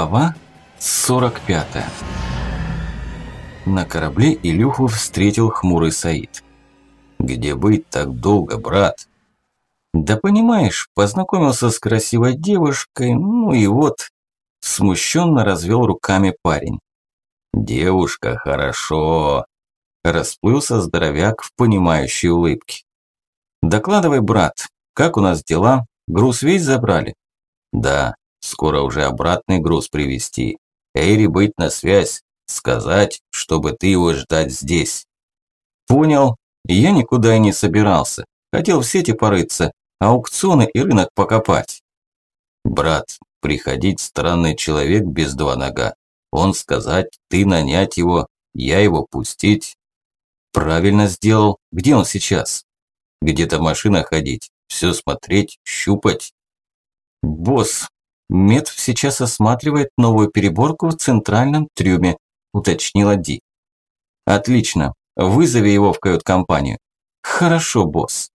Глава 45 На корабле Илюху встретил хмурый Саид. «Где быть так долго, брат?» «Да понимаешь, познакомился с красивой девушкой, ну и вот...» Смущенно развел руками парень. «Девушка, хорошо!» Расплылся здоровяк в понимающей улыбке. «Докладывай, брат, как у нас дела? Груз весь забрали?» «Да, Скоро уже обратный груз привезти. Эйри быть на связь. Сказать, чтобы ты его ждать здесь. Понял. Я никуда и не собирался. Хотел в сети порыться, аукционы и рынок покопать. Брат, приходить странный человек без два нога. Он сказать, ты нанять его, я его пустить. Правильно сделал. Где он сейчас? Где-то машина ходить, все смотреть, щупать. Босс, Мед сейчас осматривает новую переборку в центральном трюме, уточнила Ди. Отлично. Вызови его в кают-компанию. Хорошо, босс.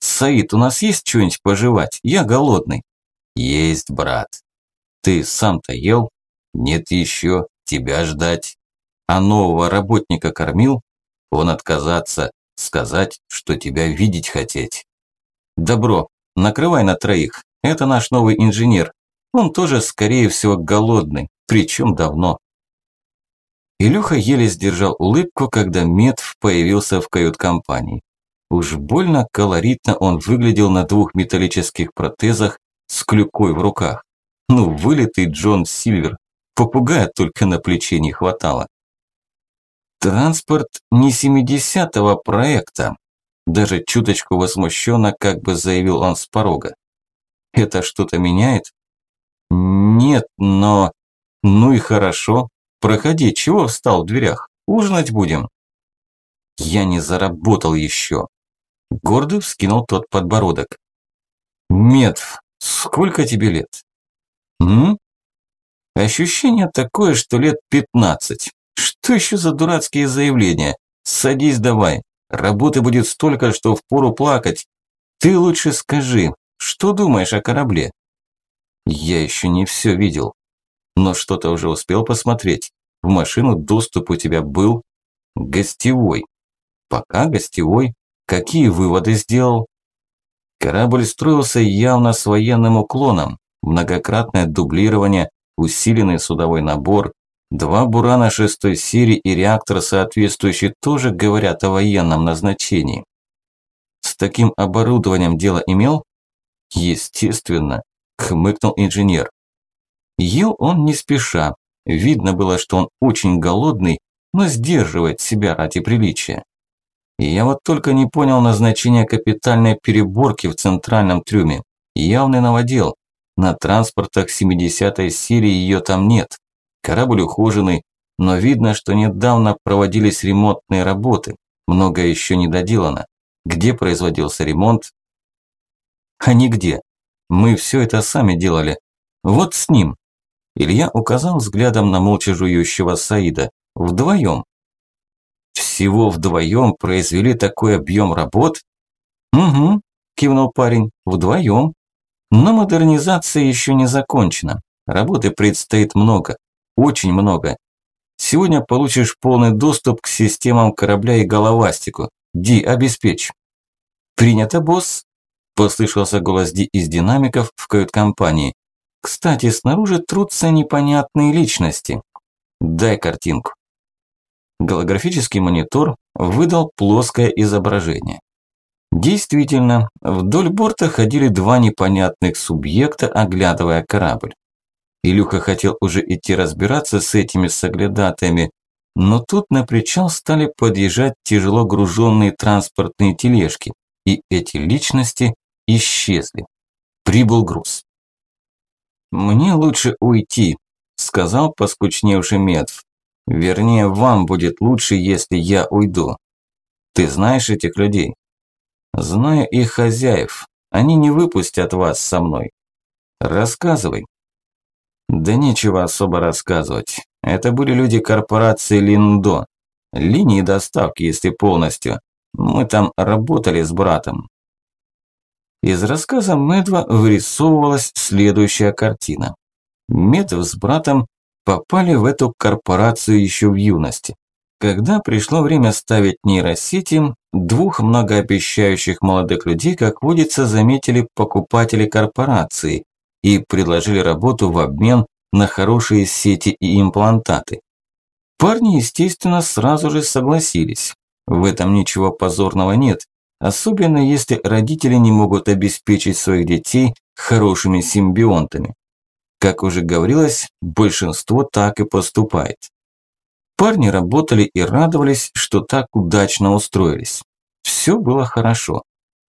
Саид, у нас есть что-нибудь пожевать? Я голодный. Есть, брат. Ты сам-то ел? Нет еще. Тебя ждать. А нового работника кормил? Он отказаться, сказать, что тебя видеть хотеть. Добро, накрывай на троих. Это наш новый инженер, он тоже, скорее всего, голодный, причем давно. Илюха еле сдержал улыбку, когда Медв появился в кают-компании. Уж больно колоритно он выглядел на двух металлических протезах с клюкой в руках. Ну, вылитый Джон Сильвер, попугая только на плече не хватало. Транспорт не 70-го проекта. Даже чуточку возмущенно, как бы заявил он с порога. Это что-то меняет? «Нет, но...» «Ну и хорошо. Проходи, чего встал в дверях? Ужинать будем?» «Я не заработал еще». Гордо вскинул тот подбородок. «Медв, сколько тебе лет?» «М?» «Ощущение такое, что лет пятнадцать. Что еще за дурацкие заявления? Садись давай. Работы будет столько, что впору плакать. Ты лучше скажи, что думаешь о корабле?» Я еще не все видел. Но что-то уже успел посмотреть. В машину доступ у тебя был гостевой. Пока гостевой. Какие выводы сделал? Корабль строился явно с военным уклоном. Многократное дублирование, усиленный судовой набор, два бурана шестой серии и реактор соответствующий тоже говорят о военном назначении. С таким оборудованием дело имел? Естественно хмыкнул инженер. Ел он не спеша. Видно было, что он очень голодный, но сдерживает себя ради приличия. Я вот только не понял назначения капитальной переборки в центральном трюме. Явный новодел. На транспортах 70-й серии ее там нет. Корабль ухоженный, но видно, что недавно проводились ремонтные работы. Многое еще не доделано. Где производился ремонт? А нигде. Мы все это сами делали. Вот с ним. Илья указал взглядом на молча жующего Саида. Вдвоем. Всего вдвоем произвели такой объем работ? Угу, кивнул парень, вдвоем. Но модернизация еще не закончена. Работы предстоит много, очень много. Сегодня получишь полный доступ к системам корабля и головастику. Ди, обеспечь. Принято, босс. Послышался голос Ди из динамиков в кают-компании. Кстати, снаружи трутся непонятные личности. Дай картинку. Голографический монитор выдал плоское изображение. Действительно, вдоль борта ходили два непонятных субъекта, оглядывая корабль. Илюха хотел уже идти разбираться с этими соглядатаями, но тут на причал стали подъезжать тяжело груженные транспортные тележки, и эти личности исчезли. Прибыл груз. «Мне лучше уйти», – сказал поскучневший Медв. «Вернее, вам будет лучше, если я уйду. Ты знаешь этих людей?» «Знаю их хозяев. Они не выпустят вас со мной. Рассказывай». «Да нечего особо рассказывать. Это были люди корпорации Линдо. Линии доставки, если полностью. Мы там работали с братом. Из рассказа Медва вырисовывалась следующая картина. Медов с братом попали в эту корпорацию еще в юности. Когда пришло время ставить нейросети, двух многообещающих молодых людей, как водится, заметили покупатели корпорации и предложили работу в обмен на хорошие сети и имплантаты. Парни, естественно, сразу же согласились. В этом ничего позорного нет, особенно если родители не могут обеспечить своих детей хорошими симбионтами. Как уже говорилось, большинство так и поступает. Парни работали и радовались, что так удачно устроились. Все было хорошо.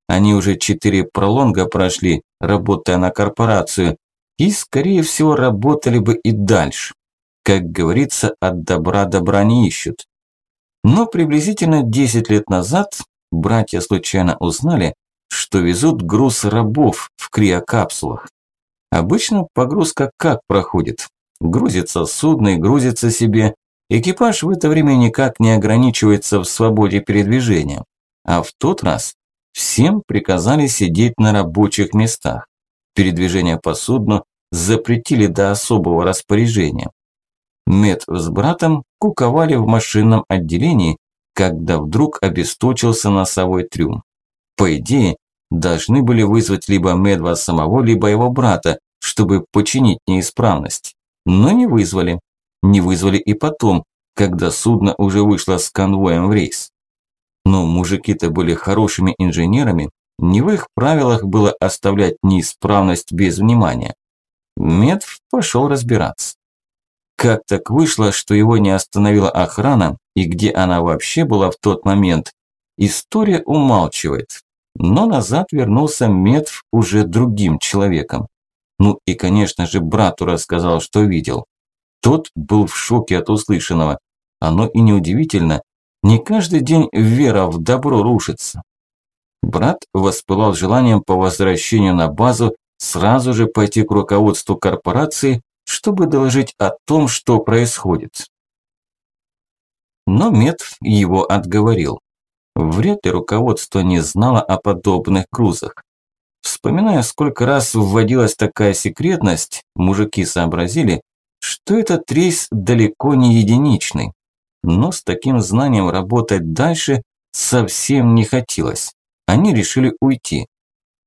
Они уже четыре пролонга прошли, работая на корпорацию, и, скорее всего, работали бы и дальше. Как говорится, от добра добра не ищут. Но приблизительно 10 лет назад братья случайно узнали, что везут груз рабов в криокапсулах. Обычно погрузка как проходит? Грузится судно и грузится себе. Экипаж в это время никак не ограничивается в свободе передвижения. А в тот раз всем приказали сидеть на рабочих местах. Передвижение по судну запретили до особого распоряжения. Мед с братом куковали в машинном отделении, когда вдруг обесточился носовой трюм. По идее, должны были вызвать либо Медва самого, либо его брата, чтобы починить неисправность. Но не вызвали. Не вызвали и потом, когда судно уже вышло с конвоем в рейс. Но мужики-то были хорошими инженерами, не в их правилах было оставлять неисправность без внимания. Медв пошел разбираться. Как так вышло, что его не остановила охрана и где она вообще была в тот момент, история умалчивает. Но назад вернулся Медв уже другим человеком. Ну и, конечно же, брату рассказал, что видел. Тот был в шоке от услышанного. Оно и неудивительно. Не каждый день вера в добро рушится. Брат воспылал желанием по возвращению на базу сразу же пойти к руководству корпорации, чтобы доложить о том, что происходит. Но Мед его отговорил. Вряд ли руководство не знало о подобных грузах. Вспоминая, сколько раз вводилась такая секретность, мужики сообразили, что этот рейс далеко не единичный. Но с таким знанием работать дальше совсем не хотелось. Они решили уйти.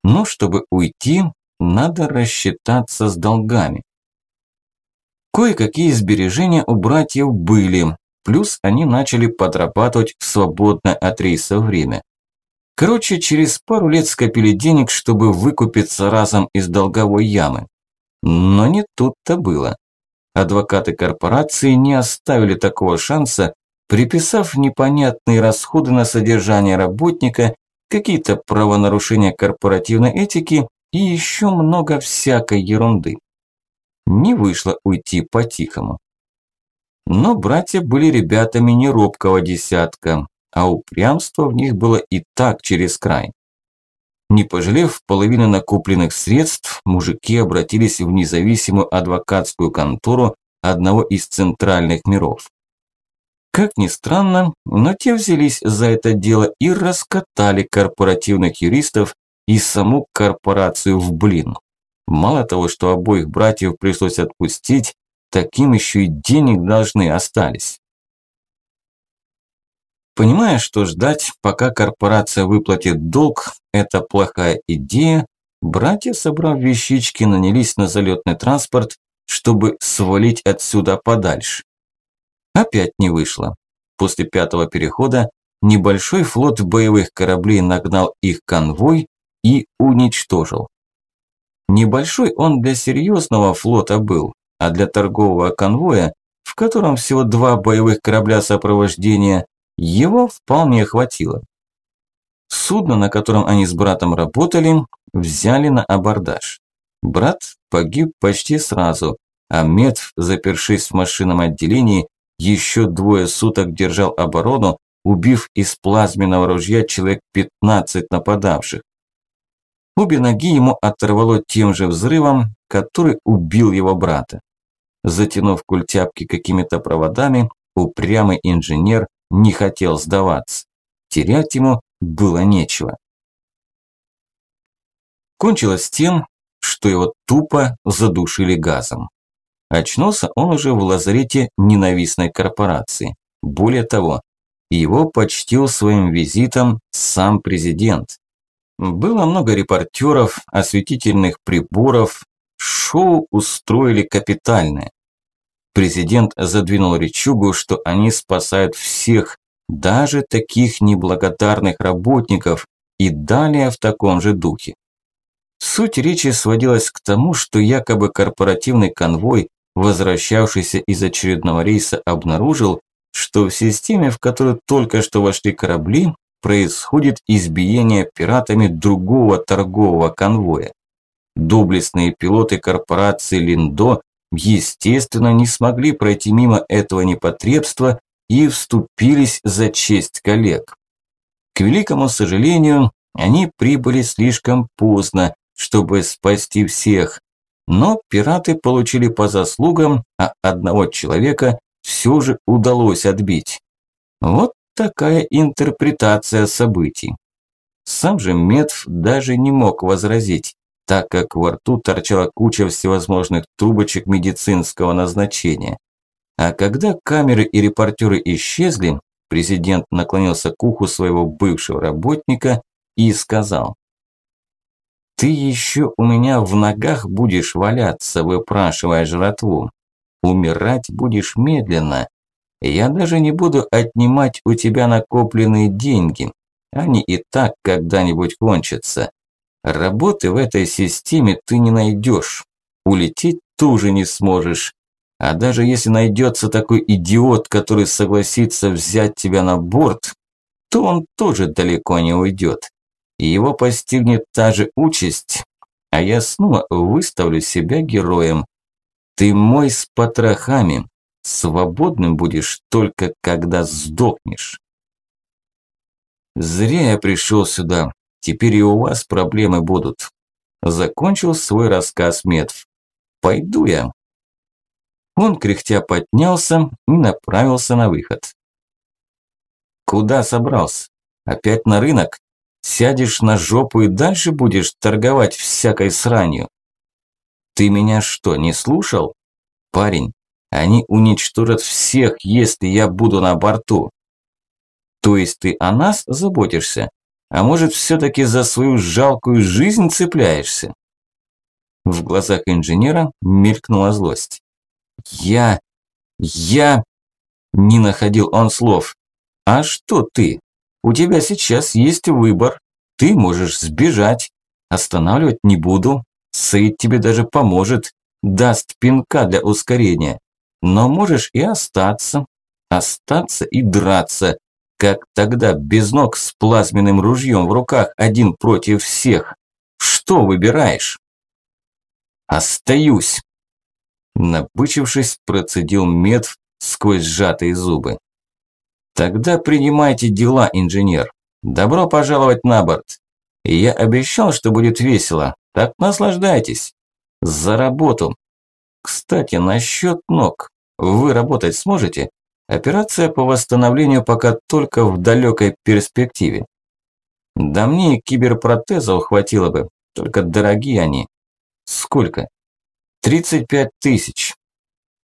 Но чтобы уйти, надо рассчитаться с долгами. Кое-какие сбережения у братьев были, плюс они начали подрабатывать в свободное от рейса время. Короче, через пару лет скопили денег, чтобы выкупиться разом из долговой ямы. Но не тут-то было. Адвокаты корпорации не оставили такого шанса, приписав непонятные расходы на содержание работника, какие-то правонарушения корпоративной этики и еще много всякой ерунды. Не вышло уйти по-тихому. Но братья были ребятами не робкого десятка а упрямство в них было и так через край. Не пожалев половины накопленных средств, мужики обратились в независимую адвокатскую контору одного из центральных миров. Как ни странно, но те взялись за это дело и раскатали корпоративных юристов и саму корпорацию в блин. Мало того, что обоих братьев пришлось отпустить, таким еще и денег должны остались. Понимая, что ждать, пока корпорация выплатит долг, это плохая идея, братья, собрав вещички, нанялись на залетный транспорт, чтобы свалить отсюда подальше. Опять не вышло. После пятого перехода небольшой флот боевых кораблей нагнал их конвой и уничтожил. Небольшой он для серьезного флота был, а для торгового конвоя, в котором всего два боевых корабля сопровождения, его вполне хватило. Судно, на котором они с братом работали, взяли на абордаж. Брат погиб почти сразу, а Медв, запершись в машинном отделении, еще двое суток держал оборону, убив из плазменного ружья человек 15 нападавших. Обе ноги ему оторвало тем же взрывом, который убил его брата. Затянув культяпки какими-то проводами, упрямый инженер не хотел сдаваться. Терять ему было нечего. Кончилось тем, что его тупо задушили газом. Очнулся он уже в лазарете ненавистной корпорации. Более того, его почтил своим визитом сам президент. Было много репортеров, осветительных приборов, шоу устроили капитальное. Президент задвинул речугу, что они спасают всех, даже таких неблагодарных работников, и далее в таком же духе. Суть речи сводилась к тому, что якобы корпоративный конвой, возвращавшийся из очередного рейса, обнаружил, что в системе, в которую только что вошли корабли, происходит избиение пиратами другого торгового конвоя. Доблестные пилоты корпорации Линдо, естественно, не смогли пройти мимо этого непотребства и вступились за честь коллег. К великому сожалению, они прибыли слишком поздно, чтобы спасти всех, но пираты получили по заслугам, а одного человека все же удалось отбить. Вот такая интерпретация событий. Сам же Медв даже не мог возразить, так как во рту торчала куча всевозможных трубочек медицинского назначения. А когда камеры и репортеры исчезли, президент наклонился к уху своего бывшего работника и сказал. «Ты еще у меня в ногах будешь валяться, выпрашивая жратву. Умирать будешь медленно. Я даже не буду отнимать у тебя накопленные деньги. Они и так когда-нибудь кончатся. Работы в этой системе ты не найдешь. Улететь тоже не сможешь. А даже если найдется такой идиот, который согласится взять тебя на борт, то он тоже далеко не уйдет. И его постигнет та же участь, а я снова выставлю себя героем. Ты мой с потрохами, свободным будешь только когда сдохнешь. Зря я пришел сюда, теперь и у вас проблемы будут. Закончил свой рассказ Медв. Пойду я. Он кряхтя поднялся и направился на выход. Куда собрался? Опять на рынок? Сядешь на жопу и дальше будешь торговать всякой сранью? Ты меня что, не слушал? Парень, они уничтожат всех, если я буду на борту. То есть ты о нас заботишься? А может, все-таки за свою жалкую жизнь цепляешься? В глазах инженера мелькнула злость. Я... я... Не находил он слов. А что ты? У тебя сейчас есть выбор. Ты можешь сбежать. Останавливать не буду. Саид тебе даже поможет. Даст пинка для ускорения. Но можешь и остаться. Остаться и драться. Как тогда, без ног с плазменным ружьем в руках, один против всех. Что выбираешь? Остаюсь. Набычившись, процедил Медв сквозь сжатые зубы. Тогда принимайте дела, инженер. Добро пожаловать на борт. Я обещал, что будет весело, так наслаждайтесь. За работу. Кстати, насчет ног. Вы работать сможете? Операция по восстановлению пока только в далекой перспективе. Да мне киберпротезов хватило бы, только дорогие они. Сколько? 35 тысяч.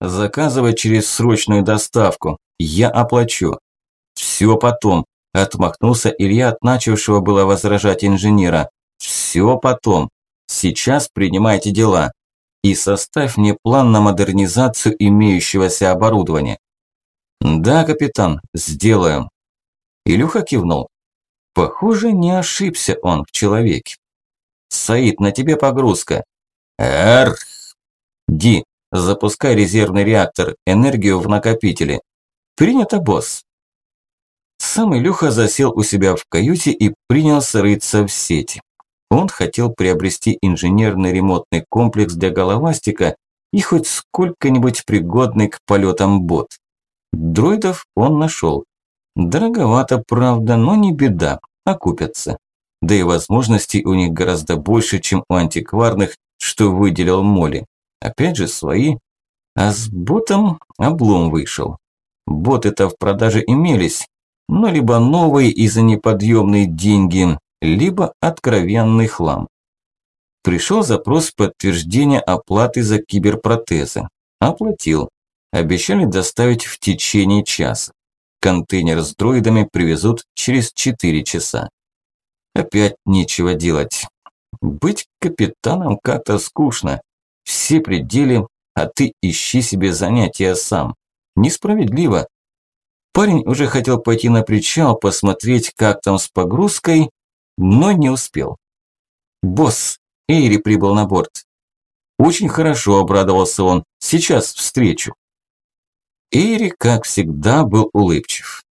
Заказывай через срочную доставку. Я оплачу. Все потом. Отмахнулся Илья от начавшего было возражать инженера. Все потом. Сейчас принимайте дела. И составь мне план на модернизацию имеющегося оборудования. Да, капитан, сделаем. Илюха кивнул. Похоже, не ошибся он в человеке. Саид, на тебе погрузка. Эр, Ди, запускай резервный реактор, энергию в накопителе. Принято, босс. Сам Илюха засел у себя в каюте и принялся рыться в сети. Он хотел приобрести инженерный ремонтный комплекс для головастика и хоть сколько-нибудь пригодный к полетам бот. Дроидов он нашел. Дороговато, правда, но не беда, окупятся. Да и возможностей у них гораздо больше, чем у антикварных, что выделил Моли. Опять же свои. А с ботом облом вышел. Боты-то в продаже имелись, но либо новые и за неподъемные деньги, либо откровенный хлам. Пришел запрос подтверждения оплаты за киберпротезы. Оплатил. Обещали доставить в течение часа. Контейнер с дроидами привезут через 4 часа. Опять нечего делать. Быть капитаном как-то скучно. Все пределы, а ты ищи себе занятия сам. Несправедливо. Парень уже хотел пойти на причал, посмотреть, как там с погрузкой, но не успел. «Босс, Эйри прибыл на борт». «Очень хорошо», – обрадовался он. «Сейчас встречу». Эйри, как всегда, был улыбчив.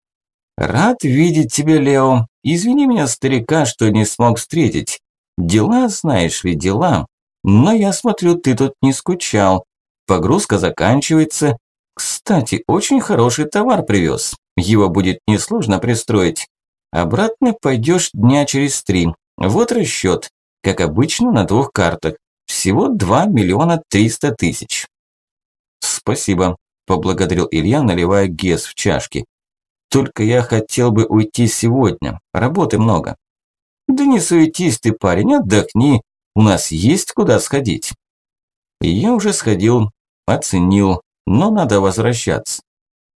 «Рад видеть тебя, Лео. Извини меня, старика, что не смог встретить. Дела, знаешь ли, дела. Но я смотрю, ты тут не скучал. Погрузка заканчивается. Кстати, очень хороший товар привез. Его будет несложно пристроить. Обратно пойдешь дня через три. Вот расчет. Как обычно, на двух картах. Всего 2 миллиона 300 тысяч. Спасибо поблагодарил Илья, наливая гес в чашки. Только я хотел бы уйти сегодня, работы много. Да не суетись ты, парень, отдохни, у нас есть куда сходить. Я уже сходил, оценил, но надо возвращаться.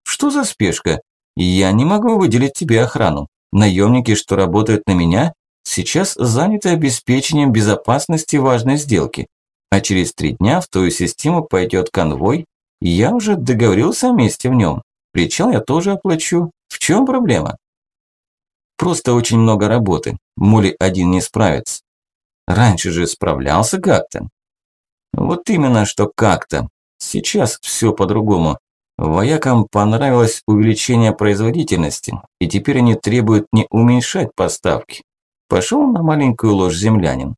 Что за спешка? Я не могу выделить тебе охрану. Наемники, что работают на меня, сейчас заняты обеспечением безопасности важной сделки. А через три дня в твою систему пойдет конвой, я уже договорился о месте в нем. Причал я тоже оплачу. В чем проблема? Просто очень много работы. Мули один не справится. Раньше же справлялся как-то. Вот именно, что как-то. Сейчас все по-другому. Воякам понравилось увеличение производительности, и теперь они требуют не уменьшать поставки. Пошел на маленькую ложь землянин.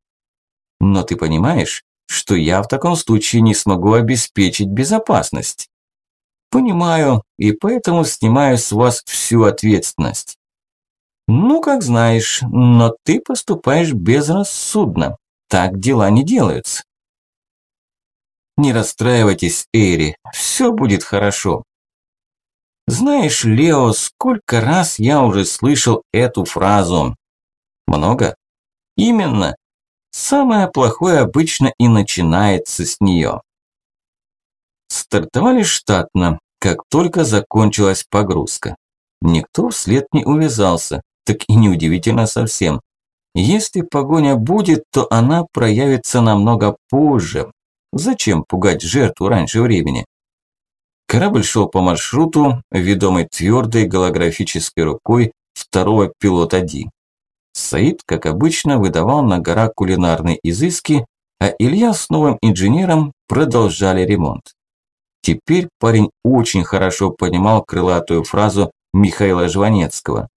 Но ты понимаешь, что я в таком случае не смогу обеспечить безопасность. Понимаю, и поэтому снимаю с вас всю ответственность. Ну, как знаешь, но ты поступаешь безрассудно. Так дела не делаются. Не расстраивайтесь, Эйри, все будет хорошо. Знаешь, Лео, сколько раз я уже слышал эту фразу? Много? Именно. Самое плохое обычно и начинается с нее. Стартовали штатно, как только закончилась погрузка. Никто вслед не увязался, так и неудивительно совсем. Если погоня будет, то она проявится намного позже. Зачем пугать жертву раньше времени? Корабль шел по маршруту, ведомый твердой голографической рукой второго пилота Ди. Саид, как обычно, выдавал на гора кулинарные изыски, а Илья с новым инженером продолжали ремонт. Теперь парень очень хорошо понимал крылатую фразу Михаила Жванецкого.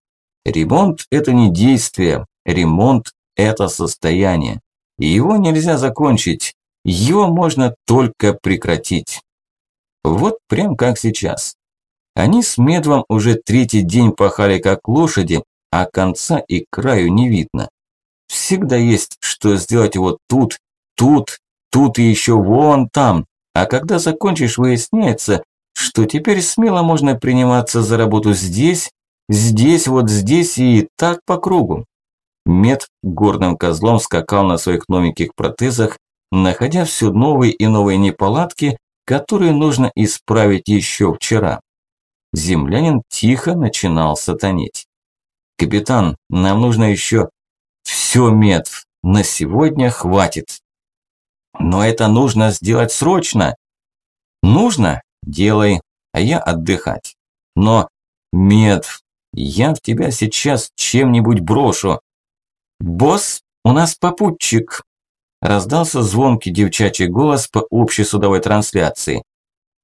Ремонт – это не действие, ремонт – это состояние. И его нельзя закончить, его можно только прекратить. Вот прям как сейчас. Они с Медвом уже третий день пахали как лошади, а конца и краю не видно. Всегда есть что сделать вот тут, тут, тут и еще вон там. А когда закончишь, выясняется, что теперь смело можно приниматься за работу здесь, здесь, вот здесь и так по кругу. Мед горным козлом скакал на своих новеньких протезах, находя все новые и новые неполадки, которые нужно исправить еще вчера. Землянин тихо начинал сатанить. «Капитан, нам нужно еще...» «Все, Мед, на сегодня хватит». «Но это нужно сделать срочно». «Нужно? Делай, а я отдыхать. Но, Мед, я в тебя сейчас чем-нибудь брошу». «Босс, у нас попутчик», – раздался звонкий девчачий голос по общей судовой трансляции.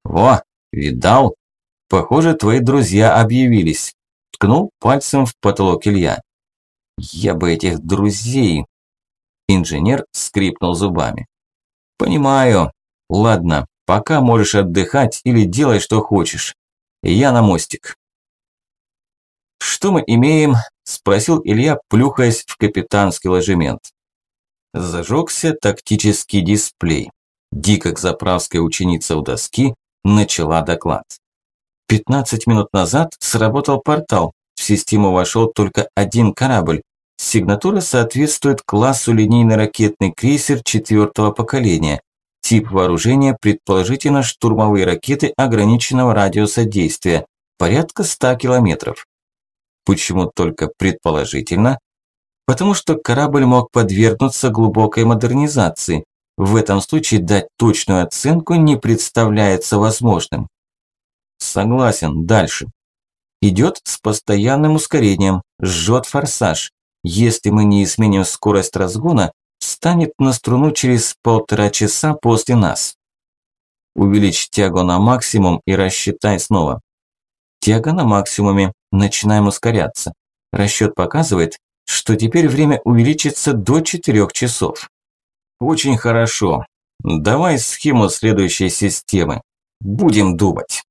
«Во, видал? Похоже, твои друзья объявились. Ткнул пальцем в потолок Илья. Я бы этих друзей... Инженер скрипнул зубами. Понимаю. Ладно, пока можешь отдыхать или делай, что хочешь. Я на мостик. Что мы имеем? Спросил Илья, плюхаясь в капитанский ложемент. Зажегся тактический дисплей. Ди, как заправская ученица у доски, начала доклад. 15 минут назад сработал портал. В систему вошел только один корабль. Сигнатура соответствует классу линейный ракетный крейсер четвертого поколения. Тип вооружения предположительно штурмовые ракеты ограниченного радиуса действия, порядка 100 километров. Почему только предположительно? Потому что корабль мог подвергнуться глубокой модернизации. В этом случае дать точную оценку не представляется возможным. Согласен, дальше. Идет с постоянным ускорением, жжет форсаж. Если мы не изменим скорость разгона, встанет на струну через полтора часа после нас. Увеличь тягу на максимум и рассчитай снова. Тяга на максимуме. Начинаем ускоряться. Расчет показывает, что теперь время увеличится до 4 часов. Очень хорошо. Давай схему следующей системы. Будем думать.